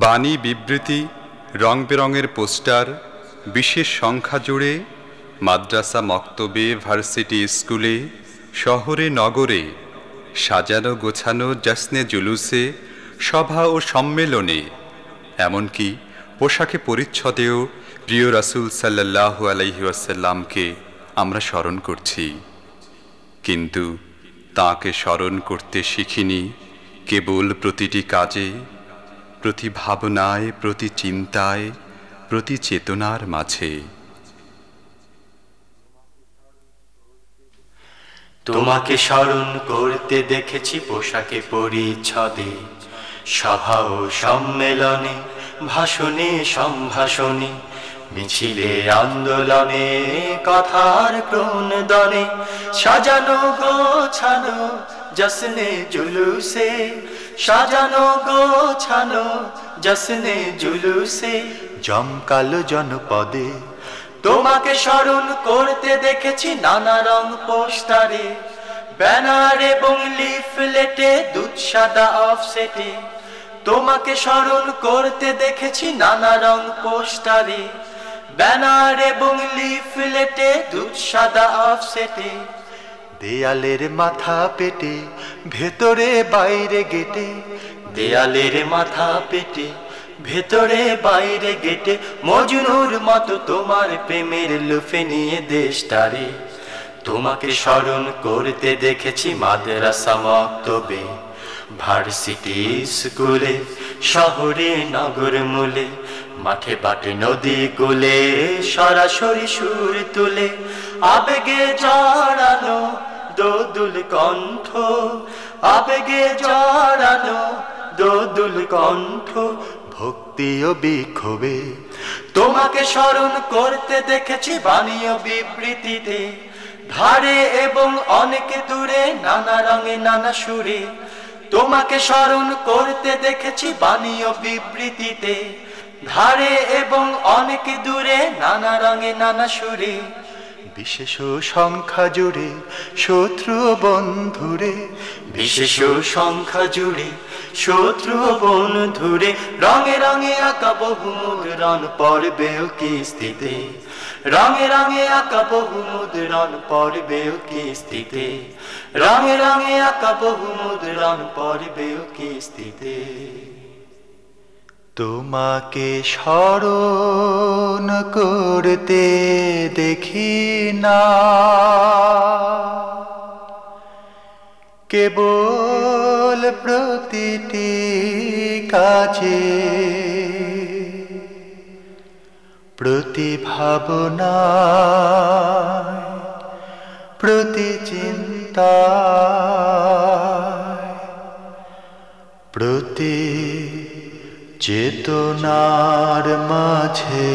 বাণী বিবৃতি রং বেরঙের পোস্টার, বিশেষ সংখ্যা জুড়ে মাদ্রাসা মক্তবে, ভার্সিটি স্কুলে, শহরে, নগরে, সাজানো গোছানো জাসনে জুলুসে, সভা ও সম্মেলনে, এমনকি পোশাকে পরিচ্ছদেও প্রিয় রাসুল সাল্লাহ আলহিউসাল্লামকে আমরা স্মরণ করছি। কিন্তু তাকে স্মরণ করতে শিখিনি, কেবল প্রতিটি কাজে প্রতি ভাবনায়, প্রতি চিন্তায়, প্রতি চেতনার মাঝে। তোমাকে স্মরণ করতে দেখেছি পোশাকে পরিচ্ছদে। সভা ও সম্মেলনে, ভাষণে, সম্ভাষণে, মিছিলে, আন্দোলনে, কথার দনে সাজানো গোছানো জসনে জুলুসে সাজানো গোছানো জসনে জুলুসে জমকালো জনপদে। তোমাকে স্মরণ করতে দেখেছি নানা রং পোস্টারে, ব্যানার এবং লিফলেটে দুধ সাদা অফসেটে। তোমাকে স্মরণ করতে দেখেছি নানা রং পোস্টারে, ব্যানার এবং লিফলেটে দুধ সাদা অফসেটে। দেয়ালের মাথা পেটে, ভেতরে বাইরে গেটে। দেয়ালের মাথা পেটে, ভেতরে বাইরে গেটে। মজনুর মতো তোমার প্রেমের লুফে নিয়ে দেশটারে। তোমাকে স্মরণ করতে দেখেছি মাদ্রাসা মক্তবে। ভার্সিটি স্কুলে, শহরে, নগর মূলে। মাঠে বাটে নদী কুলে, সরাসরি সুর তুলে। আবেগে জড়ানো দোদুল কণ্ঠ, আবেগে জড়ানো দোদুল কণ্ঠ, ভক্তি ও বিক্ষোভে। তোমাকে স্মরণ করতে দেখেছি বাণীয় বিবৃতিতে। ধারে এবং অনেক দূরে, নানা রঙে, নানা সুরে। তোমাকে স্মরণ করতে দেখেছি বাণীয় বিবৃতিতে। ধারে এবং অনেক দূরে, নানা রঙে, নানা সুরে। বিশেষ সংখ্যা জুড়ে শত্রু বন্ধুরে, বিশেষ সংখ্যা জুড়ে শত্রু বন্ধুরে। রঙে রঙে আঁকা বহু মুদ্রণ পড়বে কিস্তিতে রঙে রঙে আঁকা বহু মুদ্রণ পড়বে কিস্তিতে রঙে রঙে আঁকা বহু মুদ্রণ পড়বে কিস্তিতে তোমাকে স্মরণ করতে দেখি না। কেবল প্রতিটি কাজে প্রতি ভাবনা প্রতি চিন্তা প্রতি চেতনার মাঝে